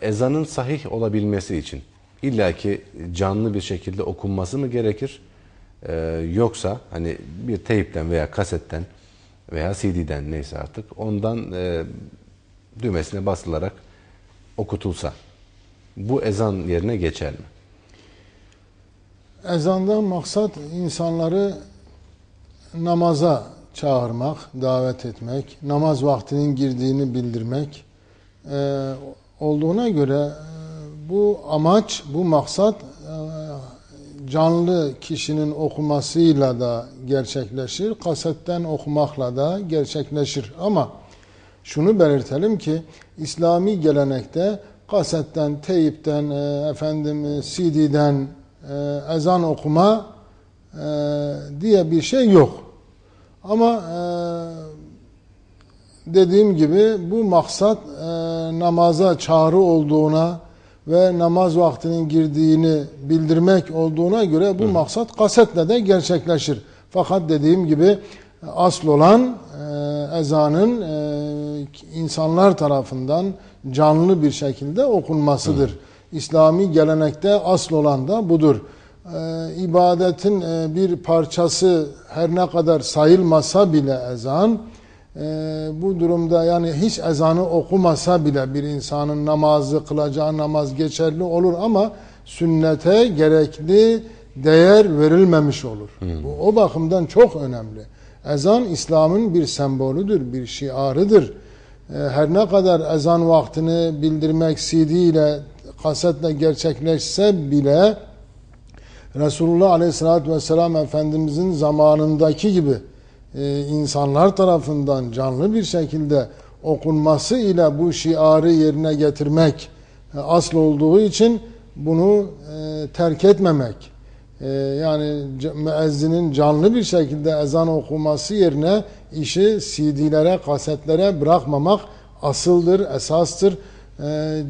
ezanın sahih olabilmesi için illaki canlı bir şekilde okunması mı gerekir? Ee, yoksa hani bir teypten veya kasetten veya CD'den neyse artık ondan e, düğmesine basılarak okutulsa bu ezan yerine geçer mi? Ezandan maksat insanları namaza çağırmak, davet etmek, namaz vaktinin girdiğini bildirmek e, olduğuna göre e, bu amaç, bu maksat e, canlı kişinin okumasıyla da gerçekleşir, kasetten okumakla da gerçekleşir. Ama şunu belirtelim ki İslami gelenekte kasetten, teyipten, e, efendim CD'den ezan okuma diye bir şey yok. Ama dediğim gibi bu maksat namaza çağrı olduğuna ve namaz vaktinin girdiğini bildirmek olduğuna göre bu Hı. maksat kasetle de gerçekleşir. Fakat dediğim gibi asıl olan e, ezanın e, insanlar tarafından canlı bir şekilde okunmasıdır. Hı. İslami gelenekte asıl olan da budur. E, ibadetin e, bir parçası her ne kadar sayılmasa bile ezan, e, bu durumda yani hiç ezanı okumasa bile bir insanın namazı kılacağı namaz geçerli olur ama sünnete gerekli değer verilmemiş olur. Hmm. Bu o bakımdan çok önemli. Ezan İslam'ın bir sembolüdür, bir şiarıdır. E, her ne kadar ezan vaktini bildirmek CD ile kasetle gerçekleşse bile Resulullah Aleyhisselatü Vesselam Efendimizin zamanındaki gibi e, insanlar tarafından canlı bir şekilde okunması ile bu şiarı yerine getirmek e, asıl olduğu için bunu e, terk etmemek e, yani müezzinin canlı bir şekilde ezan okuması yerine işi CD'lere, kasetlere bırakmamak asıldır, esastır. E,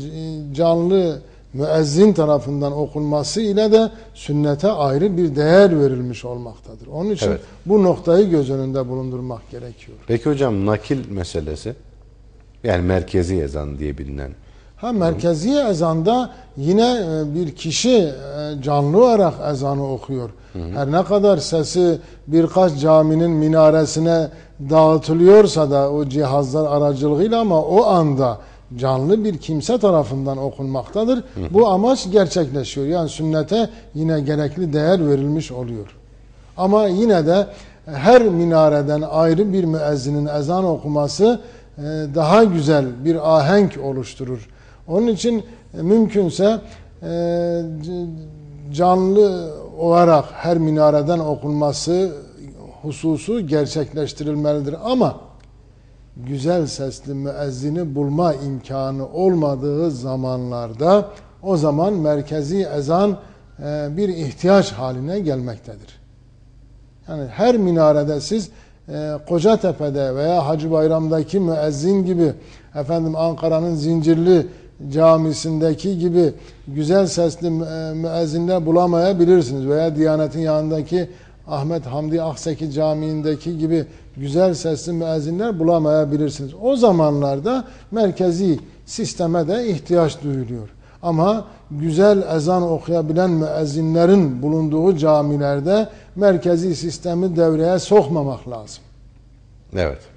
canlı müezzin tarafından okunması ile de sünnete ayrı bir değer verilmiş olmaktadır. Onun için evet. bu noktayı göz önünde bulundurmak gerekiyor. Peki hocam nakil meselesi yani merkezi ezan diye bilinen Ha merkezi ezanda yine e, bir kişi e, canlı olarak ezanı okuyor. Hı hı. Her ne kadar sesi birkaç caminin minaresine dağıtılıyorsa da o cihazlar aracılığıyla ama o anda canlı bir kimse tarafından okunmaktadır. Bu amaç gerçekleşiyor. Yani sünnete yine gerekli değer verilmiş oluyor. Ama yine de her minareden ayrı bir müezzinin ezan okuması e, daha güzel bir ahenk oluşturur. Onun için e, mümkünse e, canlı olarak her minareden okunması hususu gerçekleştirilmelidir. Ama güzel sesli müezzini bulma imkanı olmadığı zamanlarda o zaman merkezi ezan e, bir ihtiyaç haline gelmektedir. Yani her minarede siz Kocatepe'de veya Hacı Bayram'daki müezzin gibi efendim Ankara'nın zincirli camisindeki gibi güzel sesli müezzinler bulamayabilirsiniz. Veya Diyanet'in yanındaki Ahmet Hamdi Akseki Camii'ndeki gibi güzel sesli müezzinler bulamayabilirsiniz. O zamanlarda merkezi sisteme de ihtiyaç duyuluyor. Ama güzel ezan okuyabilen müezzinlerin bulunduğu camilerde merkezi sistemi devreye sokmamak lazım. Evet.